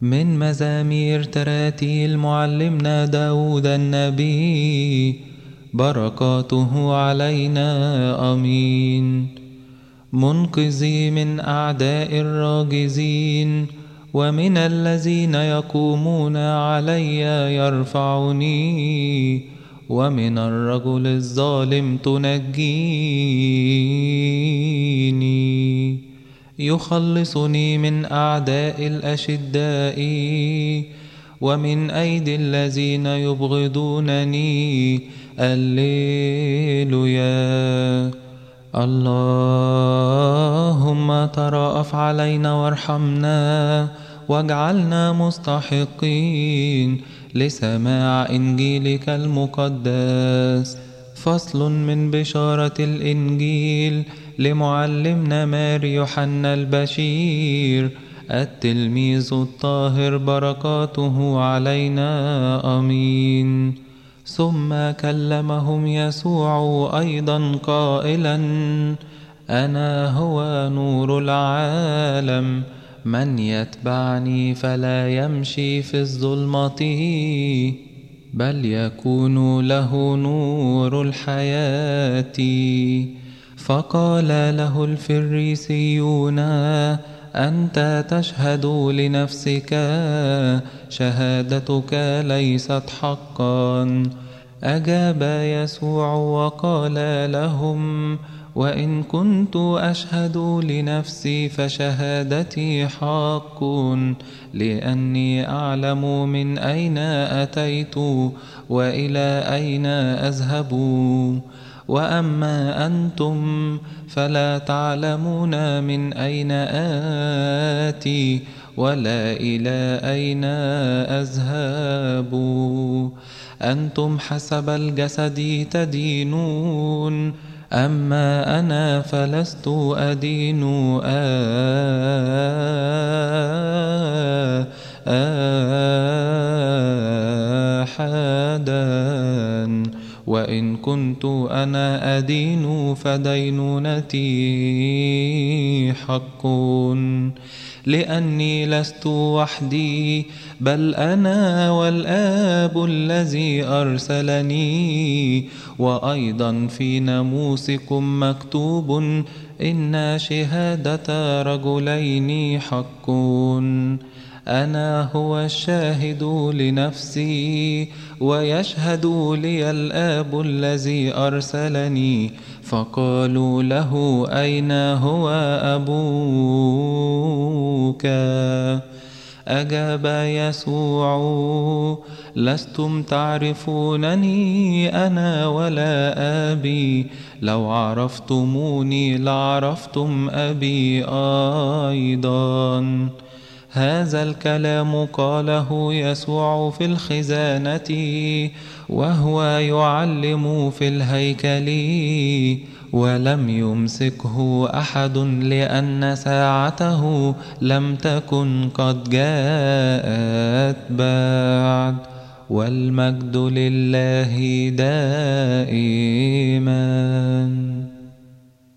من مزامير تراتيل معلمنا داود النبي بركاته علينا أمين. منقذي من أعداء الراجزين ومن الذين يقومون علي يرفعني ومن الرجل الظالم تنجيني يخلصني من أعداء الأشداء ومن أيدي الذين يبغضونني. الليلويا اللهم ترأف علينا وارحمنا واجعلنا مستحقين. لسماع إنجيلك المقدس. فصل من بشارة الإنجيل. لمعلمنا مار يوحنا البشير. التلميذ الطاهر بركاته علينا آمين. ثم كلمهم يسوع أيضا قائلا أنا هو نور العالم. من يتبعني فلا يمشي في الظلمة بل يكون له نور الحياة. فقال له الفريسيون أنت تشهد لنفسك شهادتك ليست حقا. أجاب يسوع وقال لهم وإن كنت أشهد لنفسي فشهادتي حق لأني أعلم من أين أتيت وإلى أين أذهب. وأما أنتم فلا تعلمون من أين آتي ولا إلى أين أذهب أنتم حسب الجسد تدينون أما أنا فلست أدين أحدا وإن كنت أنا أدين فدينونتي حق لأني لست وحدي بل أنا والآب الذي أرسلني. وأيضا في ناموسكم مكتوب إن شهادة رجلين حق أنا هو الشاهد لنفسي ويشهد لي الآب الذي أرسلني فقالوا له أين هو أبوك؟ أجاب يسوع لستم تعرفونني أنا ولا أبي؟ لو عرفتموني لعرفتم أبي أيضاً. هذا الكلام قاله يسوع في الخزانة وهو يعلم في الهيكل ولم يمسكه أحد لأن ساعته لم تكن قد جاءت بعد والمجد لله دائما.